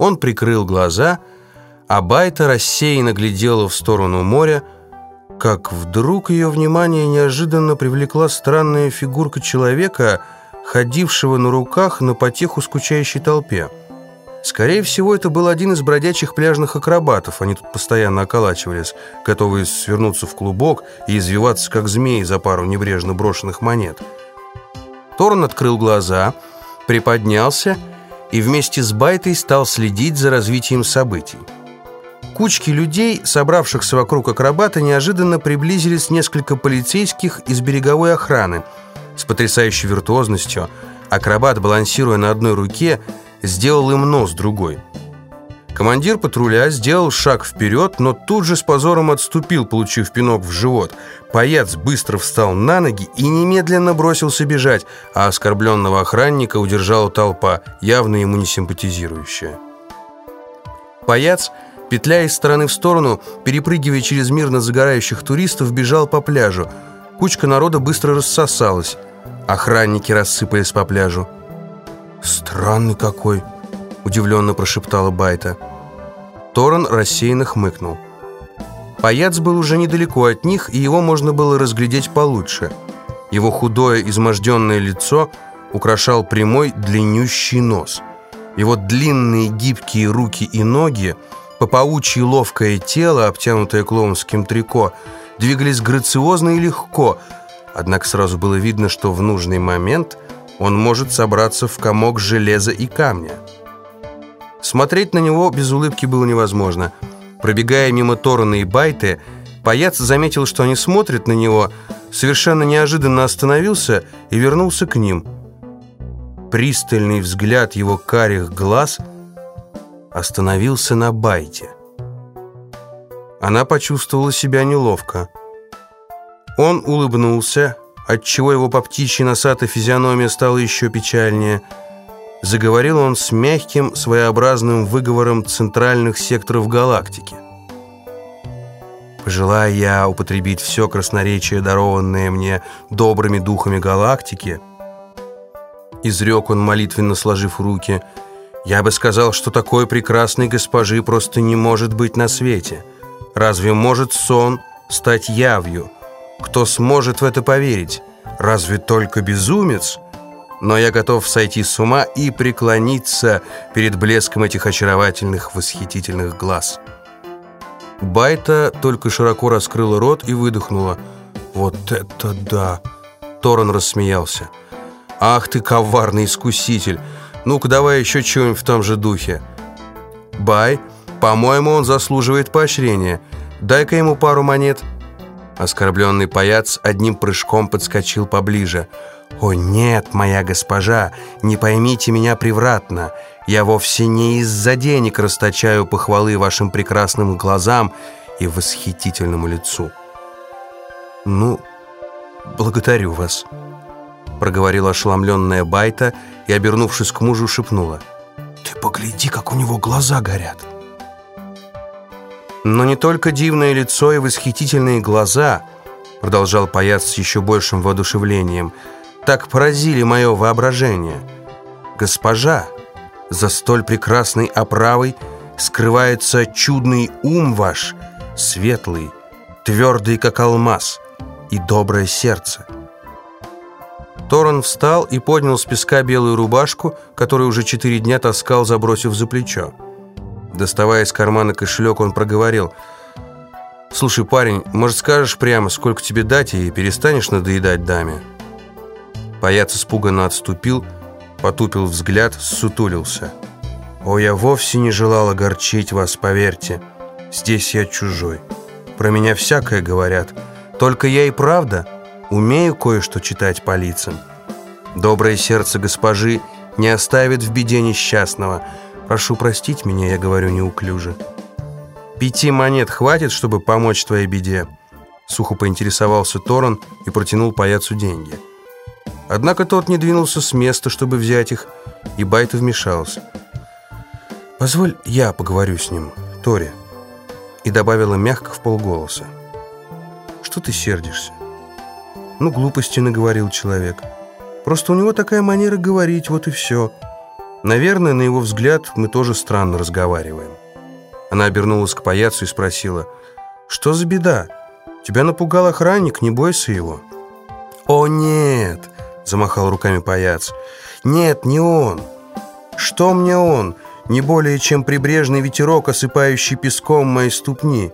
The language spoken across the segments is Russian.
Он прикрыл глаза, а Байта рассеянно глядела в сторону моря, как вдруг ее внимание неожиданно привлекла странная фигурка человека, ходившего на руках на потеху скучающей толпе. Скорее всего, это был один из бродячих пляжных акробатов. Они тут постоянно околачивались, готовые свернуться в клубок и извиваться, как змеи, за пару небрежно брошенных монет. Торн открыл глаза, приподнялся и вместе с Байтой стал следить за развитием событий. Кучки людей, собравшихся вокруг акробата, неожиданно приблизились несколько полицейских из береговой охраны. С потрясающей виртуозностью акробат, балансируя на одной руке, сделал им нос другой. Командир патруля сделал шаг вперед, но тут же с позором отступил, получив пинок в живот. Паяц быстро встал на ноги и немедленно бросился бежать, а оскорбленного охранника удержала толпа, явно ему не симпатизирующая. Паяц, петляя из стороны в сторону, перепрыгивая через мирно загорающих туристов, бежал по пляжу. Кучка народа быстро рассосалась. Охранники рассыпались по пляжу. «Странный какой!» – удивленно прошептала Байта. Торрен рассеянно хмыкнул. Паяц был уже недалеко от них, и его можно было разглядеть получше. Его худое, изможденное лицо украшал прямой, длиннющий нос. Его длинные гибкие руки и ноги, по паучьи ловкое тело, обтянутое клоунским трико, двигались грациозно и легко, однако сразу было видно, что в нужный момент – он может собраться в комок железа и камня. Смотреть на него без улыбки было невозможно. Пробегая мимо Торана и Байты, Паяц заметил, что они смотрят на него, совершенно неожиданно остановился и вернулся к ним. Пристальный взгляд его карих глаз остановился на Байте. Она почувствовала себя неловко. Он улыбнулся, отчего его по птичьей носатой физиономия стала еще печальнее. Заговорил он с мягким, своеобразным выговором центральных секторов галактики. Пожелая я употребить все красноречие, дарованное мне добрыми духами галактики, изрек он, молитвенно сложив руки, я бы сказал, что такой прекрасной госпожи просто не может быть на свете. Разве может сон стать явью? Кто сможет в это поверить? Разве только безумец? Но я готов сойти с ума и преклониться перед блеском этих очаровательных, восхитительных глаз. Байта только широко раскрыла рот и выдохнула. «Вот это да!» Торон рассмеялся. «Ах ты, коварный искуситель! Ну-ка, давай еще чего-нибудь в том же духе!» «Бай, по-моему, он заслуживает поощрения. Дай-ка ему пару монет». Оскорбленный паяц одним прыжком подскочил поближе. «О нет, моя госпожа, не поймите меня превратно. Я вовсе не из-за денег расточаю похвалы вашим прекрасным глазам и восхитительному лицу». «Ну, благодарю вас», — проговорила ошеломленная Байта и, обернувшись к мужу, шепнула. «Ты погляди, как у него глаза горят». Но не только дивное лицо и восхитительные глаза, продолжал Паяц с еще большим воодушевлением, так поразили мое воображение. Госпожа, за столь прекрасной оправой скрывается чудный ум ваш, светлый, твердый, как алмаз, и доброе сердце. Торон встал и поднял с песка белую рубашку, которую уже четыре дня таскал, забросив за плечо. Доставая из кармана кошелек, он проговорил. «Слушай, парень, может, скажешь прямо, сколько тебе дать, и перестанешь надоедать даме?» Паяц испуганно отступил, потупил взгляд, сутулился. «О, я вовсе не желал огорчить вас, поверьте. Здесь я чужой. Про меня всякое говорят. Только я и правда умею кое-что читать по лицам. Доброе сердце госпожи не оставит в беде несчастного». Прошу простить меня, я говорю неуклюже. Пяти монет хватит, чтобы помочь твоей беде? Сухо поинтересовался Торон и протянул паяцу деньги. Однако тот не двинулся с места, чтобы взять их, и Байта вмешался. «Позволь, я поговорю с ним, Тори», и добавила мягко в полголоса. «Что ты сердишься?» «Ну, глупости наговорил человек. Просто у него такая манера говорить, вот и все». Наверное, на его взгляд, мы тоже странно разговариваем. Она обернулась к паяцу и спросила, «Что за беда? Тебя напугал охранник, не бойся его». «О, нет!» — замахал руками паяц. «Нет, не он. Что мне он? Не более, чем прибрежный ветерок, осыпающий песком мои ступни.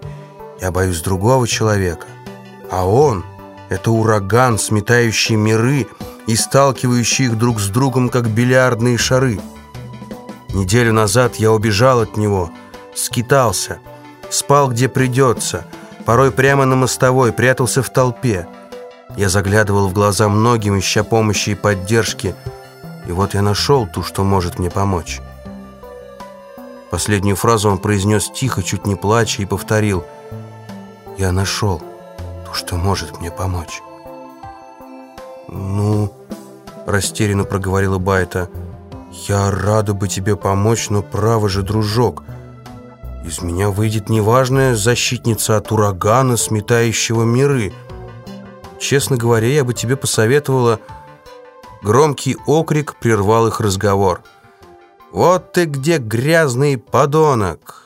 Я боюсь другого человека. А он — это ураган, сметающий миры и сталкивающий их друг с другом, как бильярдные шары. Неделю назад я убежал от него, скитался, спал где придется, порой прямо на мостовой, прятался в толпе. Я заглядывал в глаза многим, ища помощи и поддержки, и вот я нашел ту, что может мне помочь. Последнюю фразу он произнес тихо, чуть не плача, и повторил «Я нашел ту, что может мне помочь». «Ну...» — растерянно проговорила Байта. «Я рада бы тебе помочь, но право же, дружок, из меня выйдет неважная защитница от урагана, сметающего миры. Честно говоря, я бы тебе посоветовала...» Громкий окрик прервал их разговор. «Вот ты где, грязный подонок!»